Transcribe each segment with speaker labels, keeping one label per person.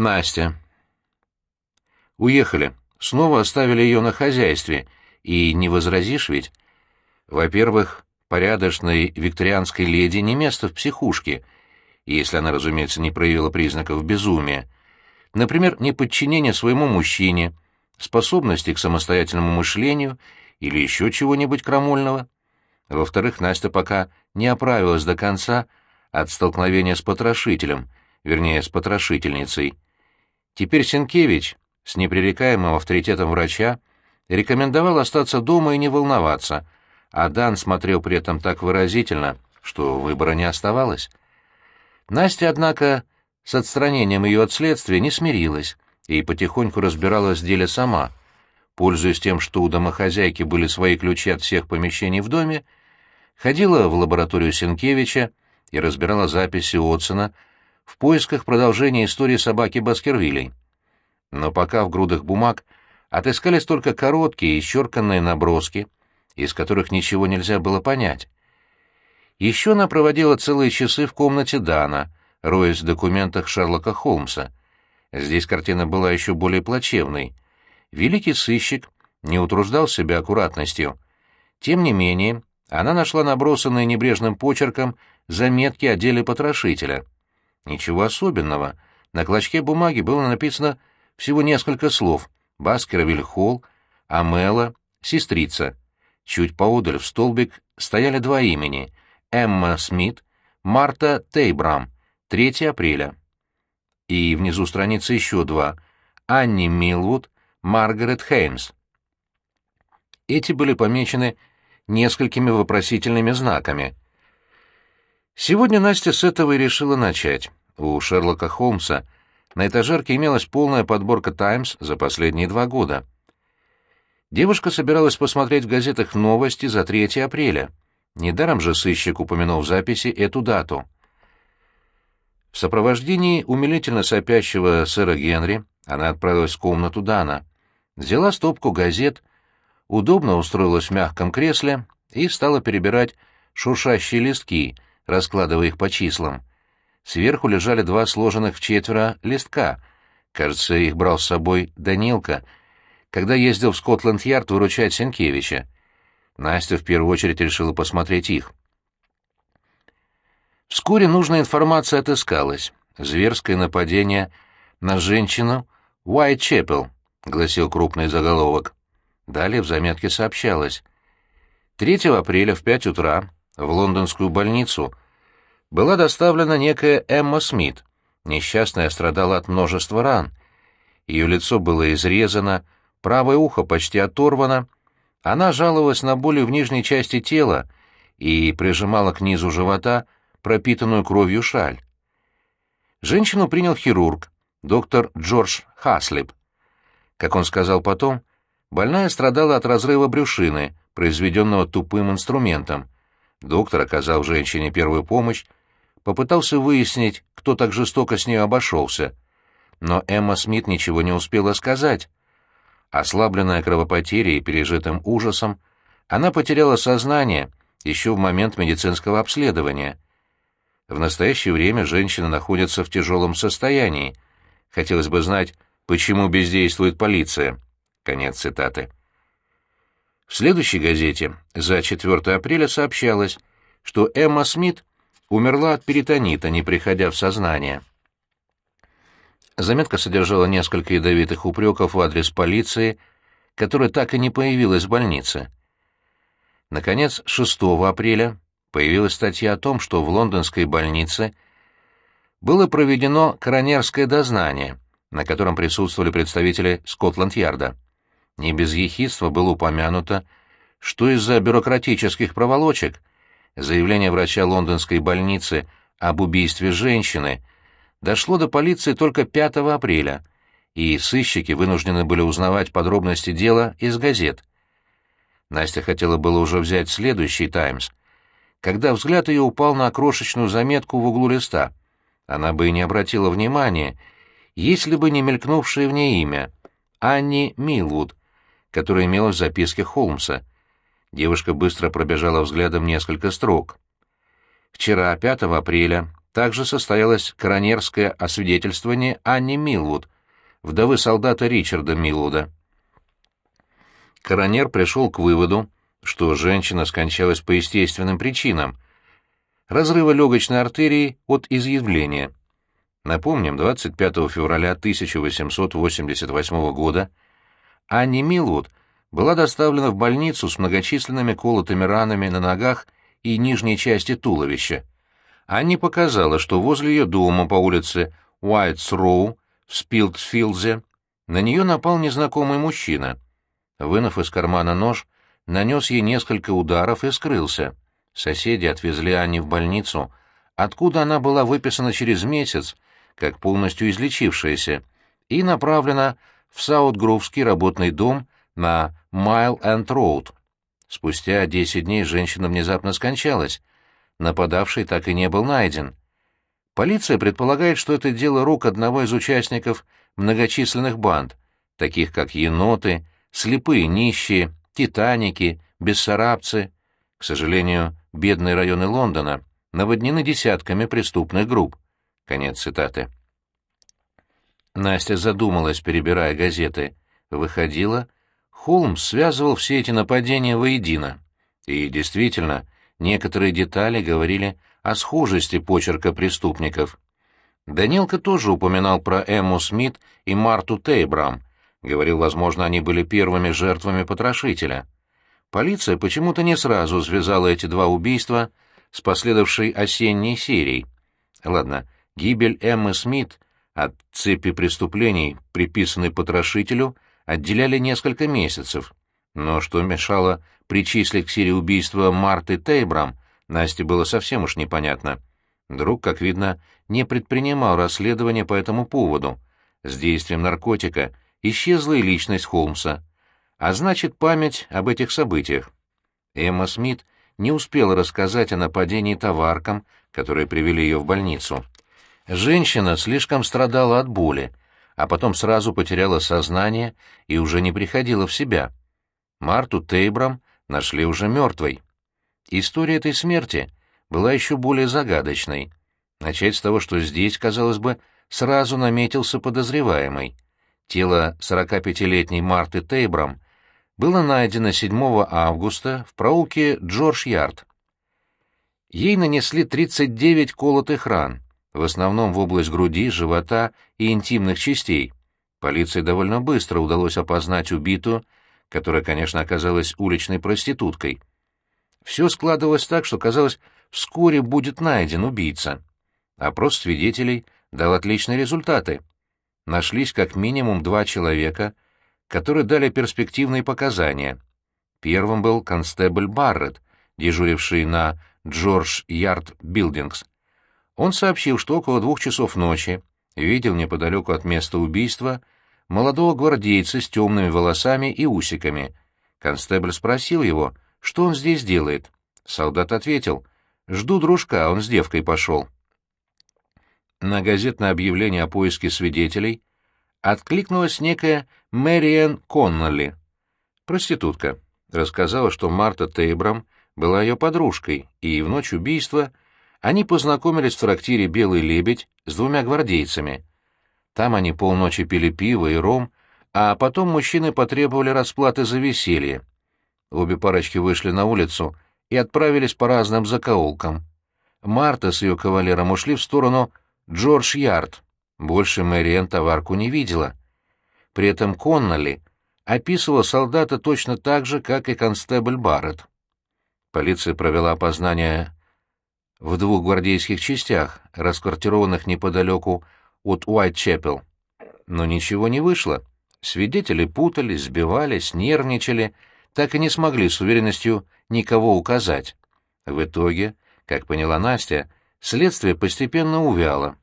Speaker 1: Настя. Уехали. Снова оставили ее на хозяйстве. И не возразишь ведь? Во-первых, порядочной викторианской леди не место в психушке, если она, разумеется, не проявила признаков безумия. Например, неподчинение своему мужчине, способности к самостоятельному мышлению или еще чего-нибудь крамольного. Во-вторых, Настя пока не оправилась до конца от столкновения с потрошителем, вернее, с потрошительницей. Теперь Сенкевич, с непререкаемым авторитетом врача, рекомендовал остаться дома и не волноваться, а Дан смотрел при этом так выразительно, что выбора не оставалось. Настя, однако, с отстранением ее от следствия не смирилась и потихоньку разбиралась в деле сама. Пользуясь тем, что у домохозяйки были свои ключи от всех помещений в доме, ходила в лабораторию Сенкевича и разбирала записи Отсона в поисках продолжения истории собаки Баскервилей. Но пока в грудах бумаг отыскались только короткие, исчерканные наброски, из которых ничего нельзя было понять. Еще она проводила целые часы в комнате Дана, роясь в документах Шерлока Холмса. Здесь картина была еще более плачевной. Великий сыщик не утруждал себя аккуратностью. Тем не менее, она нашла набросанные небрежным почерком заметки о деле потрошителя. Ничего особенного. На клочке бумаги было написано всего несколько слов. Баскервиль Холл, Амела, сестрица. Чуть поодаль в столбик стояли два имени — Эмма Смит, Марта Тейбрам, 3 апреля. И внизу страницы еще два — Анни Милвуд, Маргарет Хеймс. Эти были помечены несколькими вопросительными знаками. Сегодня Настя с этого и решила начать. У Шерлока Холмса на этажерке имелась полная подборка «Таймс» за последние два года. Девушка собиралась посмотреть в газетах новости за 3 апреля. Недаром же сыщик упомянул в записи эту дату. В сопровождении умилительно сопящего сэра Генри она отправилась в комнату Дана. Взяла стопку газет, удобно устроилась в мягком кресле и стала перебирать шуршащие листки, раскладывая их по числам. Сверху лежали два сложенных в четверо листка. Кажется, их брал с собой Данилка, когда ездил в Скотланд-Ярд выручать Сенкевича. Настя в первую очередь решила посмотреть их. Вскоре нужная информация отыскалась. Зверское нападение на женщину Уайт-Чепел, гласил крупный заголовок. Далее в заметке сообщалось. 3 апреля в 5 утра в лондонскую больницу была доставлена некая Эмма Смит. Несчастная страдала от множества ран. Ее лицо было изрезано, правое ухо почти оторвано. Она жаловалась на боли в нижней части тела и прижимала к низу живота пропитанную кровью шаль. Женщину принял хирург, доктор Джордж Хаслип. Как он сказал потом, больная страдала от разрыва брюшины, произведенного тупым инструментом. Доктор оказал женщине первую помощь, попытался выяснить, кто так жестоко с ней обошелся. Но Эмма Смит ничего не успела сказать. Ослабленная кровопотерей и пережитым ужасом, она потеряла сознание еще в момент медицинского обследования. В настоящее время женщина находится в тяжелом состоянии. Хотелось бы знать, почему бездействует полиция. Конец цитаты. В следующей газете за 4 апреля сообщалось, что Эмма Смит умерла от перитонита, не приходя в сознание. Заметка содержала несколько ядовитых упреков в адрес полиции, которая так и не появилась в больнице. Наконец, 6 апреля появилась статья о том, что в лондонской больнице было проведено коронерское дознание, на котором присутствовали представители Скотланд-Ярда. Не без ехидства было упомянуто, что из-за бюрократических проволочек заявление врача лондонской больницы об убийстве женщины дошло до полиции только 5 апреля, и сыщики вынуждены были узнавать подробности дела из газет. Настя хотела было уже взять следующий «Таймс», когда взгляд ее упал на крошечную заметку в углу листа. Она бы и не обратила внимания, если бы не мелькнувшее в ней имя — Анни Милвуд, которое имелось в записке Холмса. Девушка быстро пробежала взглядом несколько строк. Вчера, 5 апреля, также состоялось коронерское освидетельствование Анни Милвуд, вдовы солдата Ричарда Милвуда. Коронер пришел к выводу, что женщина скончалась по естественным причинам — разрыва легочной артерии от изъявления. Напомним, 25 февраля 1888 года Анни Милвуд была доставлена в больницу с многочисленными колотыми ранами на ногах и нижней части туловища. Анни показала, что возле ее дома по улице Уайтс-Роу в Спитлфилдзе на нее напал незнакомый мужчина. Вынув из кармана нож, нанес ей несколько ударов и скрылся. Соседи отвезли Анни в больницу, откуда она была выписана через месяц, как полностью излечившаяся, и направлена в Саутгровский работный дом на Майл-энд-Роуд. Спустя 10 дней женщина внезапно скончалась. Нападавший так и не был найден. Полиция предполагает, что это дело рук одного из участников многочисленных банд, таких как еноты, слепые нищие, титаники, бессарабцы. К сожалению, бедные районы Лондона наводнены десятками преступных групп. Конец цитаты. Настя задумалась, перебирая газеты. Выходила, Холмс связывал все эти нападения воедино. И действительно, некоторые детали говорили о схожести почерка преступников. Данилка тоже упоминал про Эмму Смит и Марту Тейбрам. Говорил, возможно, они были первыми жертвами потрошителя. Полиция почему-то не сразу связала эти два убийства с последовавшей осенней серией. Ладно, Гибель Эммы Смит от цепи преступлений, приписанной потрошителю, отделяли несколько месяцев. Но что мешало причислить к серии убийства Марты Тейбрам, Насте было совсем уж непонятно. Друг, как видно, не предпринимал расследования по этому поводу. С действием наркотика исчезла и личность Холмса. А значит, память об этих событиях. Эмма Смит не успела рассказать о нападении товаркам, которые привели ее в больницу. Женщина слишком страдала от боли, а потом сразу потеряла сознание и уже не приходила в себя. Марту Тейбрам нашли уже мертвой. История этой смерти была еще более загадочной. Начать с того, что здесь, казалось бы, сразу наметился подозреваемый. Тело 45-летней Марты Тейбрам было найдено 7 августа в проулке Джордж-Ярд. Ей нанесли 39 колотых ран — в основном в область груди, живота и интимных частей. Полиции довольно быстро удалось опознать убитую, которая, конечно, оказалась уличной проституткой. Все складывалось так, что, казалось, вскоре будет найден убийца. Опрос свидетелей дал отличные результаты. Нашлись как минимум два человека, которые дали перспективные показания. Первым был констебль Барретт, дежуривший на Джордж Ярд Билдингс. Он сообщил, что около двух часов ночи видел неподалеку от места убийства молодого гвардейца с темными волосами и усиками. Констебль спросил его, что он здесь делает. Солдат ответил, «Жду дружка, он с девкой пошел». На газетное объявление о поиске свидетелей откликнулась некая Мэриэн Коннолли. Проститутка. Рассказала, что Марта Тейбрам была ее подружкой, и в ночь убийства они познакомились в трактире «Белый лебедь» с двумя гвардейцами. Там они полночи пили пиво и ром, а потом мужчины потребовали расплаты за веселье. Обе парочки вышли на улицу и отправились по разным закоулкам. Марта с ее кавалером ушли в сторону Джордж-Ярд. Больше Мэриэн товарку не видела. При этом Конноли описывала солдата точно так же, как и констебль Барретт. Полиция провела опознание в двух гвардейских частях, расквартированных неподалеку от Уайтчепел. Но ничего не вышло. Свидетели путались, сбивались, нервничали, так и не смогли с уверенностью никого указать. В итоге, как поняла Настя, следствие постепенно увяло.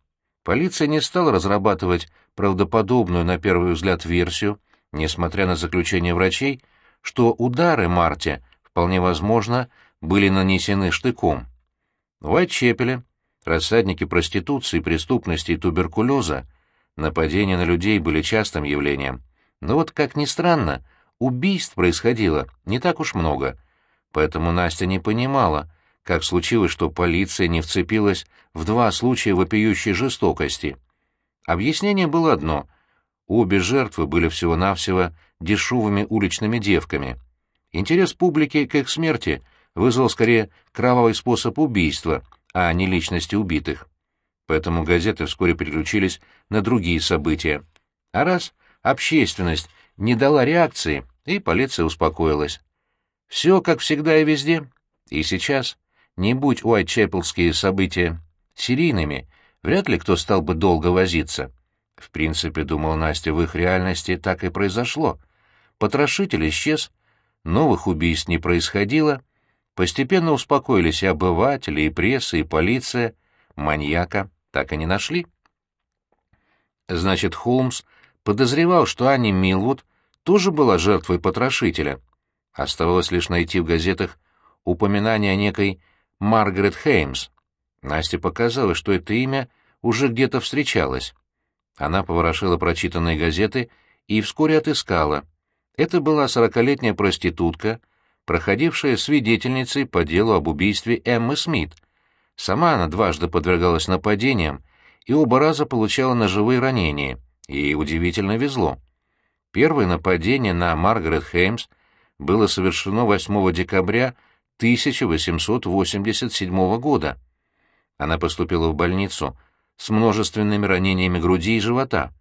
Speaker 1: Полиция не стала разрабатывать правдоподобную на первый взгляд версию, несмотря на заключение врачей, что удары Марте, вполне возможно, были нанесены штыком. В Уайтчепеле, рассадники проституции, преступности и туберкулеза, нападения на людей были частым явлением. Но вот, как ни странно, убийств происходило не так уж много, поэтому Настя не понимала, как случилось, что полиция не вцепилась в два случая вопиющей жестокости. Объяснение было одно — обе жертвы были всего-навсего дешевыми уличными девками. Интерес публики к их смерти вызвал скорее кровавый способ убийства, а не личности убитых. Поэтому газеты вскоре переключились на другие события. А раз общественность не дала реакции, и полиция успокоилась. Все как всегда и везде. И сейчас, не будь Уайтчепелские события серийными, вряд ли кто стал бы долго возиться. В принципе, думал Настя, в их реальности так и произошло. Потрошитель исчез, новых убийств не происходило, постепенно успокоились и обыватели, и пресса, и полиция, маньяка так и не нашли. Значит, Холмс подозревал, что Анни Милвуд тоже была жертвой потрошителя. Оставалось лишь найти в газетах упоминание о некой Маргарет Хеймс. Насте показалось, что это имя уже где-то встречалось. Она поворошила прочитанные газеты и вскоре отыскала. Это была сорокалетняя проститутка, проходившая свидетельницей по делу об убийстве Эммы Смит. Сама она дважды подвергалась нападениям и оба раза получала ножевые ранения, и удивительно везло. Первое нападение на Маргарет Хеймс было совершено 8 декабря 1887 года. Она поступила в больницу с множественными ранениями груди и живота.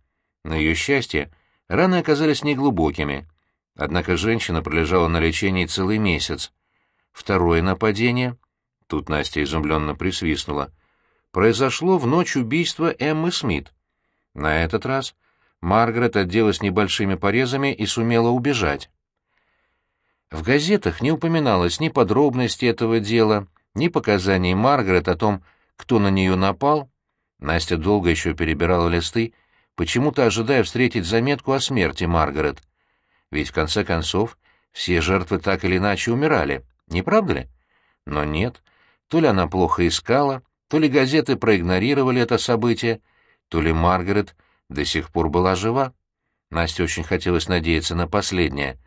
Speaker 1: На ее счастье, раны оказались неглубокими, однако женщина пролежала на лечении целый месяц. Второе нападение, тут Настя изумленно присвистнула, произошло в ночь убийства Эммы Смит. На этот раз Маргарет отделалась небольшими порезами и сумела убежать. В газетах не упоминалось ни подробностей этого дела, ни показаний Маргарет о том, кто на нее напал. Настя долго еще перебирала листы, почему-то ожидая встретить заметку о смерти Маргарет. Ведь, в конце концов, все жертвы так или иначе умирали, не правда ли? Но нет, то ли она плохо искала, то ли газеты проигнорировали это событие, то ли Маргарет до сих пор была жива. Насте очень хотелось надеяться на последнее.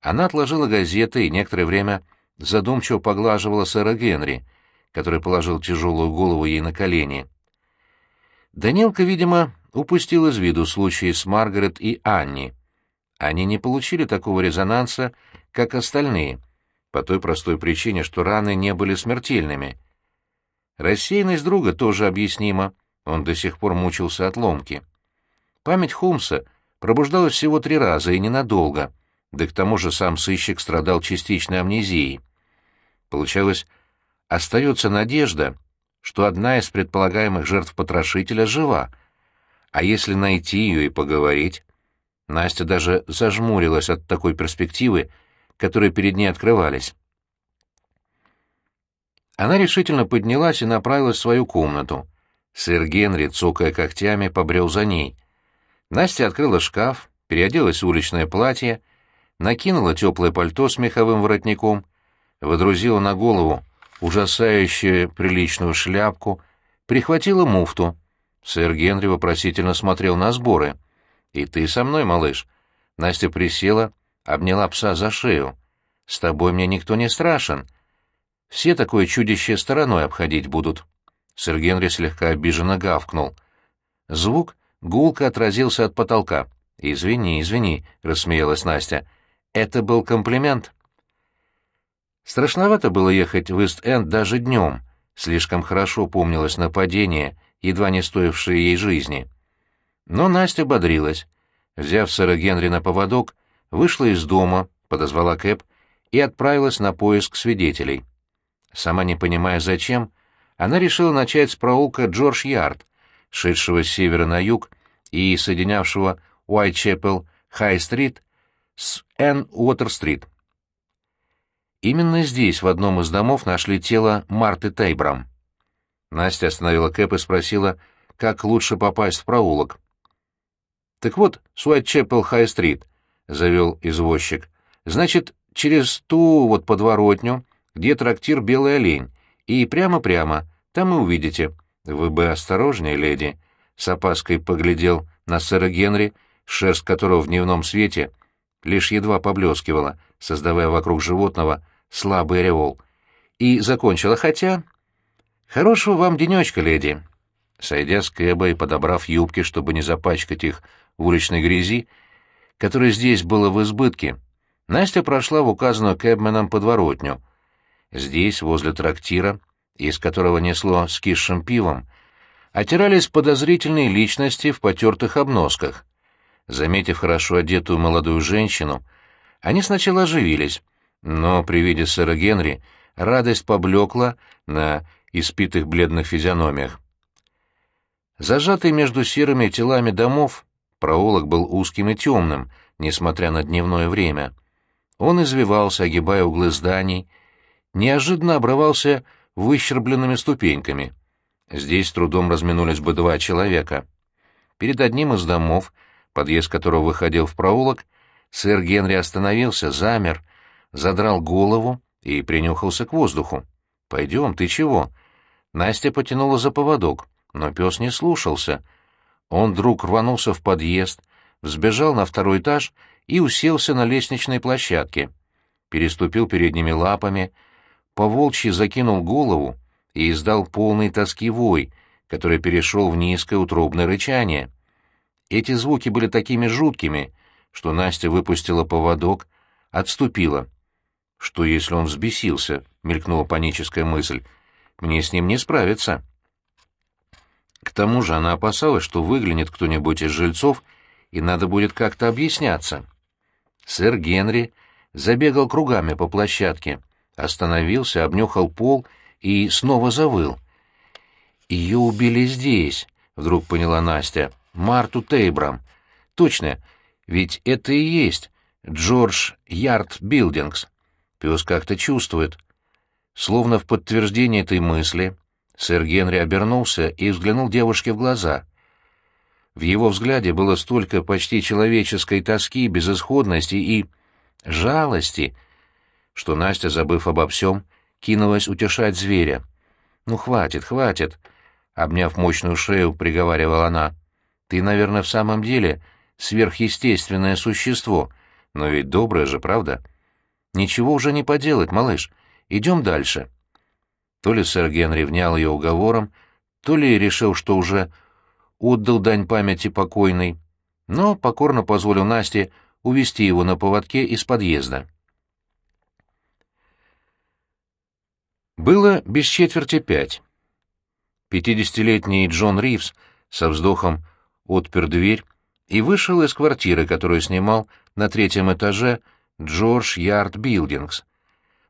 Speaker 1: Она отложила газеты и некоторое время задумчиво поглаживала сэра Генри, который положил тяжелую голову ей на колени. Данилка, видимо, упустил из виду случаи с Маргарет и Анни. Они не получили такого резонанса, как остальные, по той простой причине, что раны не были смертельными. Рассеянность друга тоже объяснима, он до сих пор мучился от ломки. Память Холмса пробуждалась всего три раза и ненадолго, да к тому же сам сыщик страдал частичной амнезией. Получалось, остается надежда, что одна из предполагаемых жертв потрошителя жива, а если найти ее и поговорить... Настя даже зажмурилась от такой перспективы, которые перед ней открывались. Она решительно поднялась и направилась в свою комнату. Сэр Генри, цокая когтями, побрел за ней. Настя открыла шкаф, переоделась в уличное платье, накинула теплое пальто с меховым воротником, выдрузила на голову ужасающую приличную шляпку, прихватила муфту. Сэр Генри вопросительно смотрел на сборы. «И ты со мной, малыш?» Настя присела, обняла пса за шею. «С тобой мне никто не страшен. Все такое чудище стороной обходить будут». Сэр Генри слегка обиженно гавкнул. Звук гулко отразился от потолка. «Извини, извини», — рассмеялась Настя. «Это был комплимент». Страшновато было ехать в Ист-Энд даже днем. Слишком хорошо помнилось нападение, едва не стоившее ей жизни. Но Настя бодрилась. Взяв сэра Генри на поводок, вышла из дома, подозвала Кэп и отправилась на поиск свидетелей. Сама не понимая зачем, она решила начать с проулка Джордж-Ярд, шедшего с севера на юг и соединявшего Уайтчепел Хай-стрит с Эн Уотер-стрит. Именно здесь, в одном из домов, нашли тело Марты Тейбрам. Настя остановила Кэп и спросила, как лучше попасть в проулок. «Так вот, с Уайтчепел Хай-стрит», — завел извозчик. «Значит, через ту вот подворотню, где трактир «Белый олень», и прямо-прямо, там и увидите. Вы бы осторожнее, леди. С опаской поглядел на сэра Генри, шерсть которого в дневном свете лишь едва поблескивала, создавая вокруг животного слабый ореол. и закончила, хотя... «Хорошего вам денечка, леди». Сойдя с Кэба и подобрав юбки, чтобы не запачкать их в уличной грязи, которой здесь было в избытке, Настя прошла в указанную Кэбменом подворотню. Здесь, возле трактира, из которого несло скисшим пивом, отирались подозрительные личности в потертых обносках. Заметив хорошо одетую молодую женщину, они сначала оживились, но при виде сэра Генри радость поблекла на испитых бледных физиономиях. Зажатый между серыми телами домов, проулок был узким и темным, несмотря на дневное время. Он извивался, огибая углы зданий, неожиданно обрывался выщербленными ступеньками. Здесь трудом разминулись бы два человека. Перед одним из домов, подъезд которого выходил в проулок, сэр Генри остановился, замер, задрал голову и принюхался к воздуху. «Пойдем, ты чего?» Настя потянула за поводок, но пес не слушался. Он вдруг рванулся в подъезд, взбежал на второй этаж и уселся на лестничной площадке. Переступил передними лапами, поволчьи закинул голову и издал полный тоски вой, который перешел в низкое утробное рычание. Эти звуки были такими жуткими, что Настя выпустила поводок, отступила. «Что, если он взбесился?» — мелькнула паническая мысль. «Мне с ним не справиться». К тому же она опасалась, что выглянет кто-нибудь из жильцов, и надо будет как-то объясняться. Сэр Генри забегал кругами по площадке, остановился, обнюхал пол и снова завыл. «Ее убили здесь», — вдруг поняла Настя, — «Марту Тейбрам. Точно, ведь это и есть Джордж Ярд Билдингс. Пес как-то чувствует. Словно в подтверждение этой мысли, сэр Генри обернулся и взглянул девушке в глаза. В его взгляде было столько почти человеческой тоски, безысходности и жалости, что Настя, забыв обо всем, кинулась утешать зверя. «Ну, хватит, хватит!» — обняв мощную шею, приговаривала она. «Ты, наверное, в самом деле сверхъестественное существо, но ведь доброе же, правда?» «Ничего уже не поделать, малыш. Идем дальше». То ли сэр Генри внял ее уговором, то ли решил, что уже отдал дань памяти покойной, но покорно позволил Насте увести его на поводке из подъезда. Было без четверти пять. Пятидесятилетний Джон Ривз со вздохом отпер дверь и вышел из квартиры, которую снимал на третьем этаже Джордж Ярд Билдингс.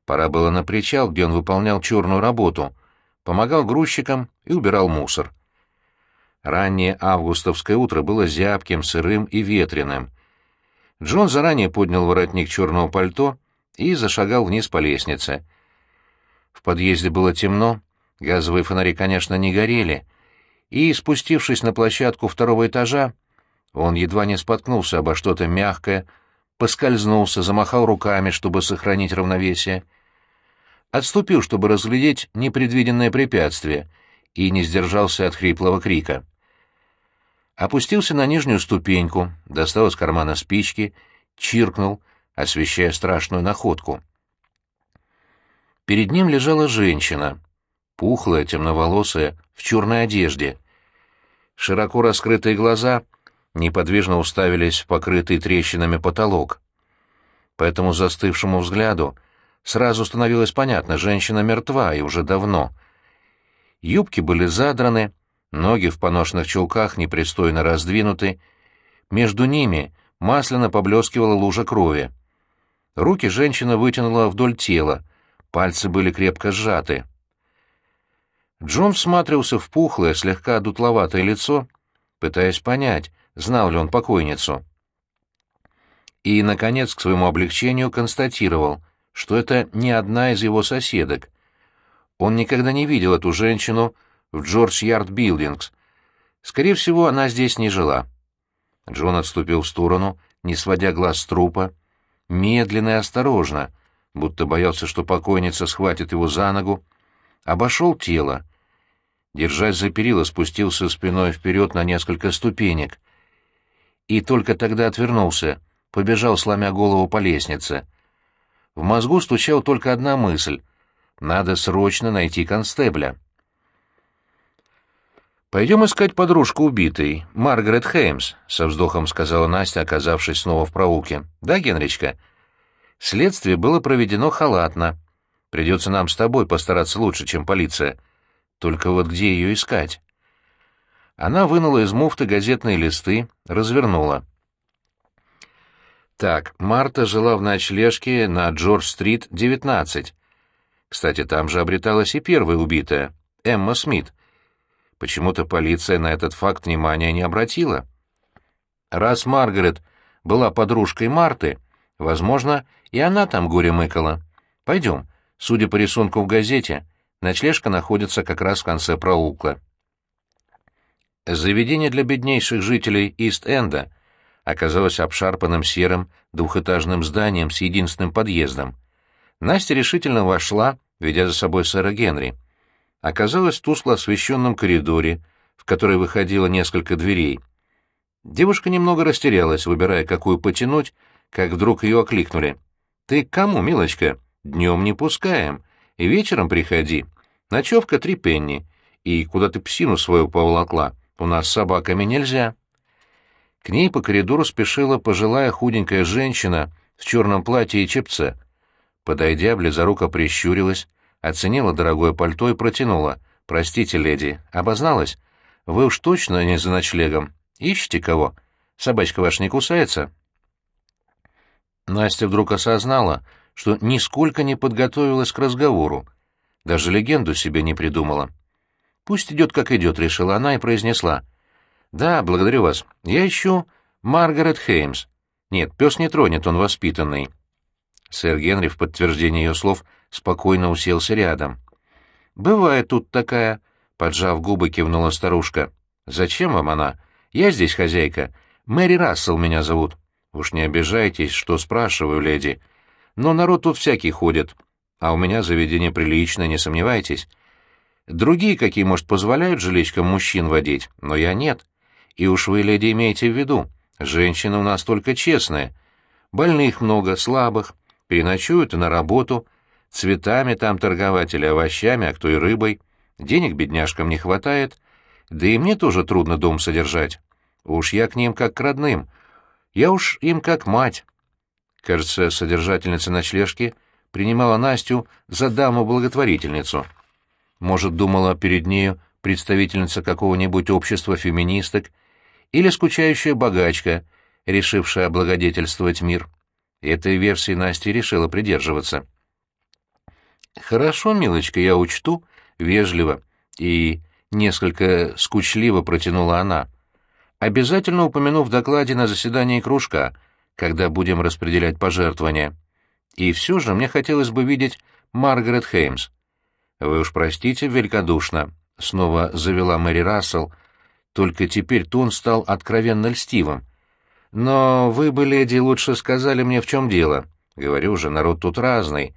Speaker 1: Пора было на причал, где он выполнял черную работу, помогал грузчикам и убирал мусор. Раннее августовское утро было зябким, сырым и ветреным. Джон заранее поднял воротник черного пальто и зашагал вниз по лестнице. В подъезде было темно, газовые фонари, конечно, не горели, и, спустившись на площадку второго этажа, он едва не споткнулся обо что-то мягкое, поскользнулся, замахал руками, чтобы сохранить равновесие. Отступил, чтобы разглядеть непредвиденное препятствие, и не сдержался от хриплого крика. Опустился на нижнюю ступеньку, достал из кармана спички, чиркнул, освещая страшную находку. Перед ним лежала женщина, пухлая, темноволосая, в черной одежде. Широко раскрытые глаза — неподвижно уставились в покрытый трещинами потолок. По этому застывшему взгляду сразу становилось понятно, женщина мертва и уже давно. Юбки были задраны, ноги в поношенных чулках непристойно раздвинуты, между ними масляно поблескивала лужа крови. Руки женщина вытянула вдоль тела, пальцы были крепко сжаты. Джон всматривался в пухлое, слегка дутловатое лицо, пытаясь понять, знал ли он покойницу. И, наконец, к своему облегчению констатировал, что это не одна из его соседок. Он никогда не видел эту женщину в Джордж Ярд Билдингс. Скорее всего, она здесь не жила. Джон отступил в сторону, не сводя глаз с трупа, медленно и осторожно, будто боялся, что покойница схватит его за ногу, обошел тело. Держась за перила, спустился спиной вперед на несколько ступенек и только тогда отвернулся, побежал, сломя голову по лестнице. В мозгу стучала только одна мысль. Надо срочно найти констебля. «Пойдем искать подружку убитой, Маргарет Хеймс», — со вздохом сказала Настя, оказавшись снова в проулке. «Да, Генричка?» «Следствие было проведено халатно. Придется нам с тобой постараться лучше, чем полиция. Только вот где ее искать?» Она вынула из муфты газетные листы, развернула. Так, Марта жила в ночлежке на Джордж-стрит, 19. Кстати, там же обреталась и первая убитая, Эмма Смит. Почему-то полиция на этот факт внимания не обратила. Раз Маргарет была подружкой Марты, возможно, и она там горе мыкала. Пойдем. Судя по рисунку в газете, ночлежка находится как раз в конце проулка. Заведение для беднейших жителей Ист-Энда оказалось обшарпанным серым двухэтажным зданием с единственным подъездом. Настя решительно вошла, ведя за собой сэра Генри. Оказалась в тускло освещенном коридоре, в который выходило несколько дверей. Девушка немного растерялась, выбирая, какую потянуть, как вдруг ее окликнули. «Ты к кому, милочка? Днем не пускаем. И вечером приходи. Ночевка три пенни. И куда ты псину свою поволокла? У нас с собаками нельзя». К ней по коридору спешила пожилая худенькая женщина в черном платье и чепце. Подойдя, близоруко прищурилась, оценила дорогое пальто и протянула. «Простите, леди, обозналась? Вы уж точно не за ночлегом. Ищете кого? Собачка ваша не кусается?» Настя вдруг осознала, что нисколько не подготовилась к разговору. Даже легенду себе не придумала. «Пусть идет, как идет», — решила она и произнесла. «Да, благодарю вас. Я ищу Маргарет Хеймс. Нет, пес не тронет, он воспитанный». Сэр Генри в подтверждение ее слов спокойно уселся рядом. «Бывает тут такая», — поджав губы, кивнула старушка. «Зачем вам она? Я здесь хозяйка. Мэри Рассел меня зовут. Уж не обижайтесь, что спрашиваю, леди. Но народ тут всякий ходит. А у меня заведение приличное, не сомневайтесь. Другие, какие, может, позволяют жиличкам мужчин водить, но я нет. И уж вы, леди, имеете в виду, женщины у нас только честные. Больных много, слабых, переночуют и на работу, цветами там торговать или овощами, а кто и рыбой. Денег бедняжкам не хватает, да и мне тоже трудно дом содержать. Уж я к ним как к родным, я уж им как мать. Кажется, содержательница ночлежки принимала Настю за даму-благотворительницу. Может, думала перед нею представительница какого-нибудь общества феминисток или скучающая богачка, решившая облагодетельствовать мир. Этой версии Настя решила придерживаться. «Хорошо, милочка, я учту», — вежливо и несколько скучливо протянула она. «Обязательно упомяну в докладе на заседании кружка, когда будем распределять пожертвования. И все же мне хотелось бы видеть Маргарет Хеймс. Вы уж простите великодушно», — снова завела Мэри Рассел, только теперь тон стал откровенно льстивым. «Но вы бы, леди, лучше сказали мне, в чем дело. Говорю же, народ тут разный.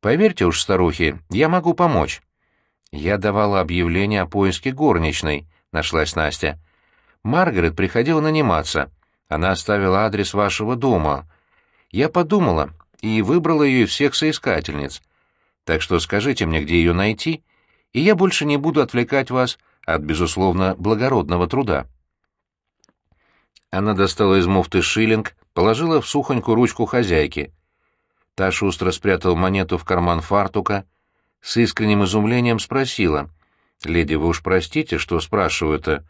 Speaker 1: Поверьте уж, старухи, я могу помочь». «Я давала объявление о поиске горничной», — нашлась Настя. «Маргарет приходила наниматься. Она оставила адрес вашего дома. Я подумала и выбрала ее из всех соискательниц. Так что скажите мне, где ее найти, и я больше не буду отвлекать вас от, безусловно, благородного труда». Она достала из муфты шиллинг, положила в сухонькую ручку хозяйки. Та шустро спрятала монету в карман фартука, с искренним изумлением спросила. «Леди, вы уж простите, что спрашиваю-то.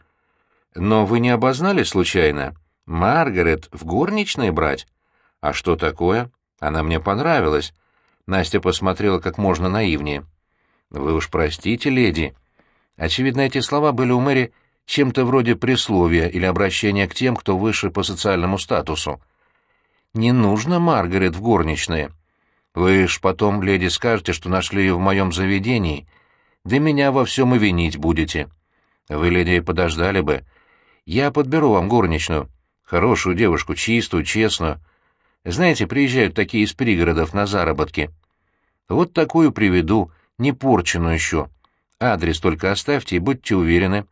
Speaker 1: Но вы не обознали случайно? Маргарет в горничной брать? А что такое? Она мне понравилась. Настя посмотрела как можно наивнее. «Вы уж простите, леди». Очевидно, эти слова были у Мэри чем-то вроде присловия или обращения к тем, кто выше по социальному статусу. «Не нужно Маргарет в горничные. Вы ж потом, леди, скажете, что нашли ее в моем заведении, да меня во всем и винить будете. Вы, леди, подождали бы. Я подберу вам горничную, хорошую девушку, чистую, честную. Знаете, приезжают такие из пригородов на заработки». Вот такую приведу, не порченую еще. Адрес только оставьте и будьте уверены.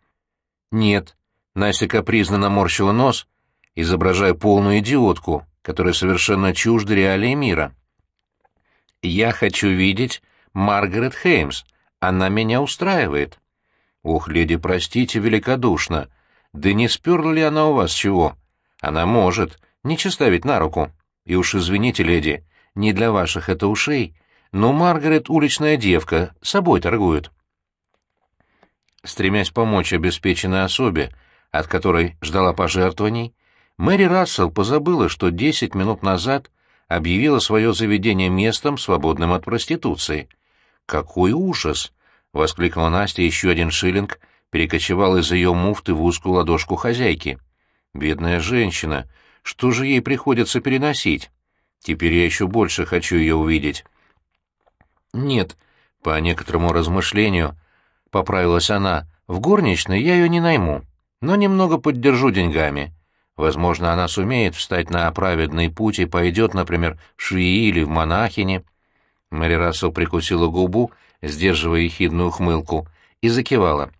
Speaker 1: Нет. Настя капризно наморщила нос, изображая полную идиотку, которая совершенно чужда реалии мира. Я хочу видеть Маргарет Хеймс. Она меня устраивает». «Ох, леди, простите великодушно. Да не сперла ли она у вас чего?» «Она может. Не чиста ведь на руку. И уж извините, леди, не для ваших это ушей, но Маргарет уличная девка, собой торгует». Стремясь помочь обеспеченной особе, от которой ждала пожертвований, Мэри Рассел позабыла, что десять минут назад объявила свое заведение местом, свободным от проституции. «Какой ужас!» — воскликнула Настя, еще один шиллинг перекочевал из ее муфты в узкую ладошку хозяйки. «Бедная женщина! Что же ей приходится переносить? Теперь я еще больше хочу ее увидеть». «Нет», — по некоторому размышлению, поправилась она, — «в горничной я ее не найму, но немного поддержу деньгами». Возможно, она сумеет встать на праведный путь и пойдет, например, в швеи или в монахини. Мэри Рассел прикусила губу, сдерживая ехидную ухмылку, и закивала.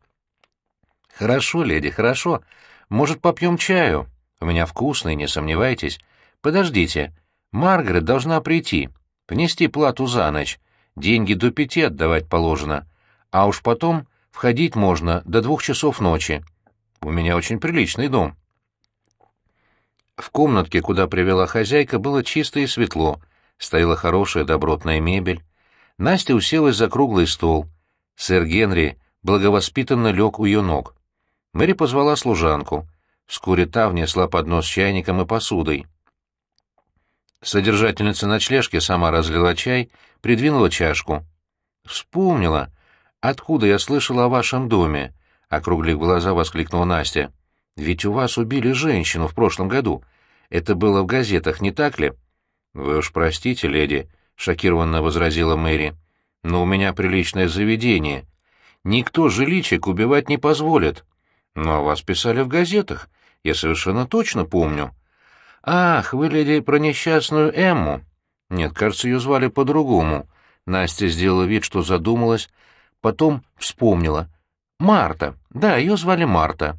Speaker 1: «Хорошо, леди, хорошо. Может, попьем чаю? У меня вкусный, не сомневайтесь. Подождите. Маргарет должна прийти, внести плату за ночь. Деньги до пяти отдавать положено. А уж потом входить можно до двух часов ночи. У меня очень приличный дом». В комнатке, куда привела хозяйка, было чисто и светло, стояла хорошая добротная мебель. Настя уселась за круглый стол. Сэр Генри благовоспитанно лег у ее ног. Мэри позвала служанку. Вскоре та внесла поднос с чайником и посудой. Содержательница ночлежки сама разлила чай, придвинула чашку. «Вспомнила. Откуда я слышала о вашем доме?» — округлив глаза, воскликнула Настя. Ведь у вас убили женщину в прошлом году. Это было в газетах, не так ли? Вы уж простите, леди, шокированно возразила Мэри. Но у меня приличное заведение. Никто жиличек убивать не позволит. Ну, а вас писали в газетах. Я совершенно точно помню. Ах, вы, леди, про несчастную Эмму. Нет, кажется, ее звали по-другому. Настя сделала вид, что задумалась, потом вспомнила. Марта. Да, ее звали Марта.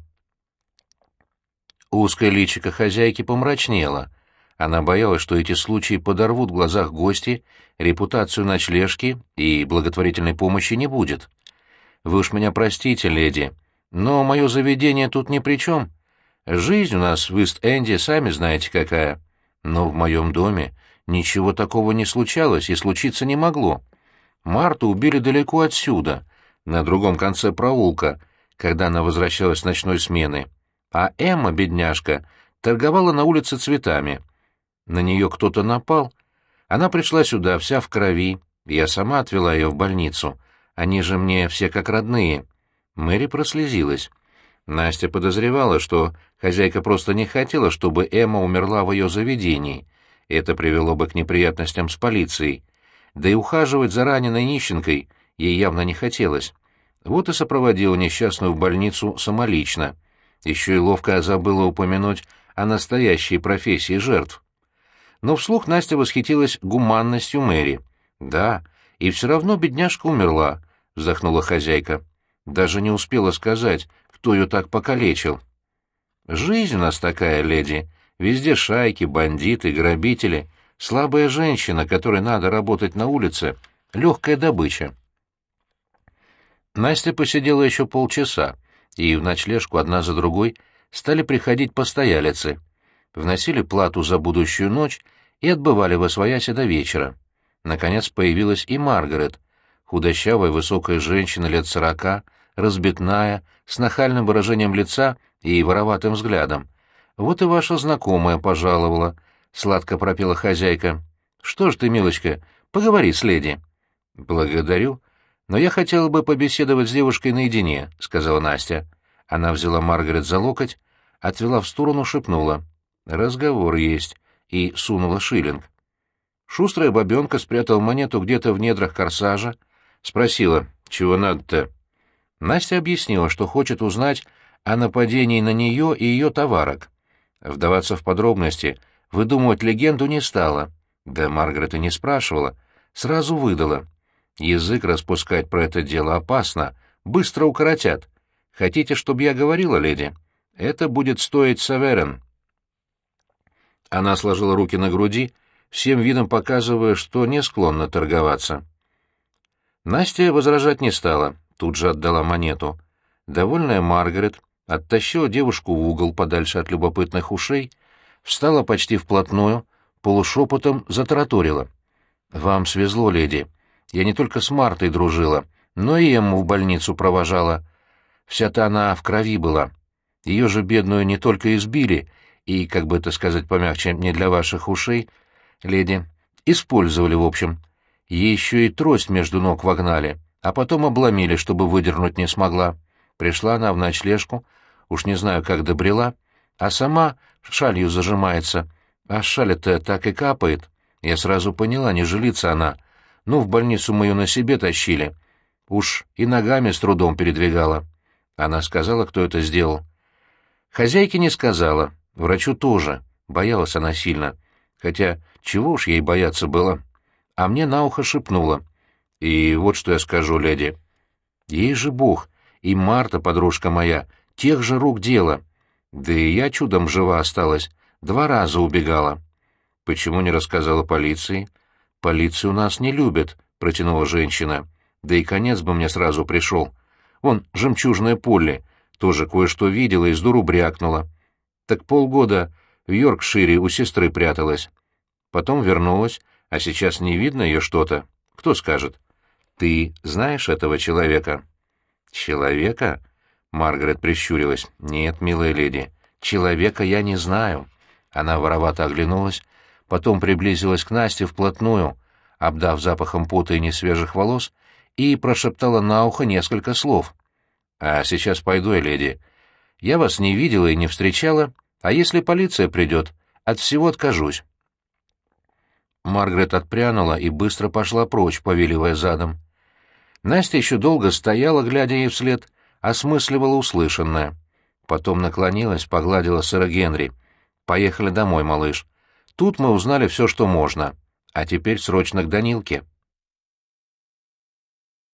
Speaker 1: Узкое личико хозяйки помрачнело. Она боялась, что эти случаи подорвут в глазах гости репутацию ночлежки и благотворительной помощи не будет. «Вы уж меня простите, леди, но мое заведение тут ни при чем. Жизнь у нас в Ист-Энде, сами знаете какая. Но в моем доме ничего такого не случалось и случиться не могло. Марту убили далеко отсюда, на другом конце проулка, когда она возвращалась с ночной смены а Эмма, бедняжка, торговала на улице цветами. На нее кто-то напал. Она пришла сюда вся в крови, я сама отвела ее в больницу. Они же мне все как родные. Мэри прослезилась. Настя подозревала, что хозяйка просто не хотела, чтобы Эмма умерла в ее заведении. Это привело бы к неприятностям с полицией. Да и ухаживать за раненой нищенкой ей явно не хотелось. Вот и сопроводила несчастную в больницу самолично — еще и ловко забыла упомянуть о настоящей профессии жертв. Но вслух Настя восхитилась гуманностью Мэри. «Да, и все равно бедняжка умерла», — вздохнула хозяйка. Даже не успела сказать, кто ее так покалечил. «Жизнь у нас такая, леди. Везде шайки, бандиты, грабители. Слабая женщина, которой надо работать на улице. Легкая добыча». Настя посидела еще полчаса, и в ночлежку одна за другой стали приходить постоялицы, вносили плату за будущую ночь и отбывали во свояси до вечера. Наконец появилась и Маргарет, худощавая высокая женщина лет сорока, разбитная, с нахальным выражением лица и вороватым взглядом. «Вот и ваша знакомая пожаловала», — сладко пропела хозяйка. «Что ж ты, милочка, поговори с леди». «Благодарю», «Но я хотела бы побеседовать с девушкой наедине», — сказала Настя. Она взяла Маргарет за локоть, отвела в сторону, шепнула. «Разговор есть», и сунула шиллинг. Шустрая бабенка спрятала монету где-то в недрах корсажа, спросила, чего надо-то. Настя объяснила, что хочет узнать о нападении на нее и ее товарок. Вдаваться в подробности, выдумывать легенду не стала. Да Маргарет и не спрашивала, сразу выдала. Язык распускать про это дело опасно, быстро укоротят. Хотите, чтобы я говорила, леди? Это будет стоить Саверен. Она сложила руки на груди, всем видом показывая, что не склонна торговаться. Настя возражать не стала, тут же отдала монету. Довольная Маргарет оттащила девушку в угол подальше от любопытных ушей, встала почти вплотную, полушепотом затараторила. «Вам свезло, леди. Я не только с Мартой дружила, но и Эмму в больницу провожала. Вся-то она в крови была. Ее же бедную не только избили, и, как бы это сказать помягче, не для ваших ушей, леди, использовали, в общем. Ей еще и трость между ног вогнали, а потом обломили, чтобы выдернуть не смогла. Пришла она в ночлежку, уж не знаю, как добрела, а сама шалью зажимается, а шаль-то так и капает. Я сразу поняла, не жилится она. Ну, в больницу мы ее на себе тащили. Уж и ногами с трудом передвигала. Она сказала, кто это сделал. Хозяйке не сказала, врачу тоже. Боялась она сильно. Хотя чего уж ей бояться было. А мне на ухо шепнула. И вот что я скажу, леди. Ей же Бог, и Марта, подружка моя, тех же рук дело. Да и я чудом жива осталась. Два раза убегала. Почему не рассказала полиции? Полицию нас не любят, протянула женщина. Да и конец бы мне сразу пришел. Вон, жемчужная Полли, тоже кое-что видела и с дуру брякнула. Так полгода в Йоркшире у сестры пряталась. Потом вернулась, а сейчас не видно ее что-то. Кто скажет? Ты знаешь этого человека? Человека? Маргарет прищурилась. Нет, милая леди, человека я не знаю. Она воровато оглянулась, потом приблизилась к Насте вплотную, обдав запахом пота и несвежих волос, и прошептала на ухо несколько слов. «А сейчас пойду я, леди. Я вас не видела и не встречала, а если полиция придет, от всего откажусь». Маргарет отпрянула и быстро пошла прочь, повеливая задом. Настя еще долго стояла, глядя ей вслед, осмысливала услышанное. Потом наклонилась, погладила сэра Генри. «Поехали домой, малыш. Тут мы узнали все, что можно. А теперь срочно к Данилке».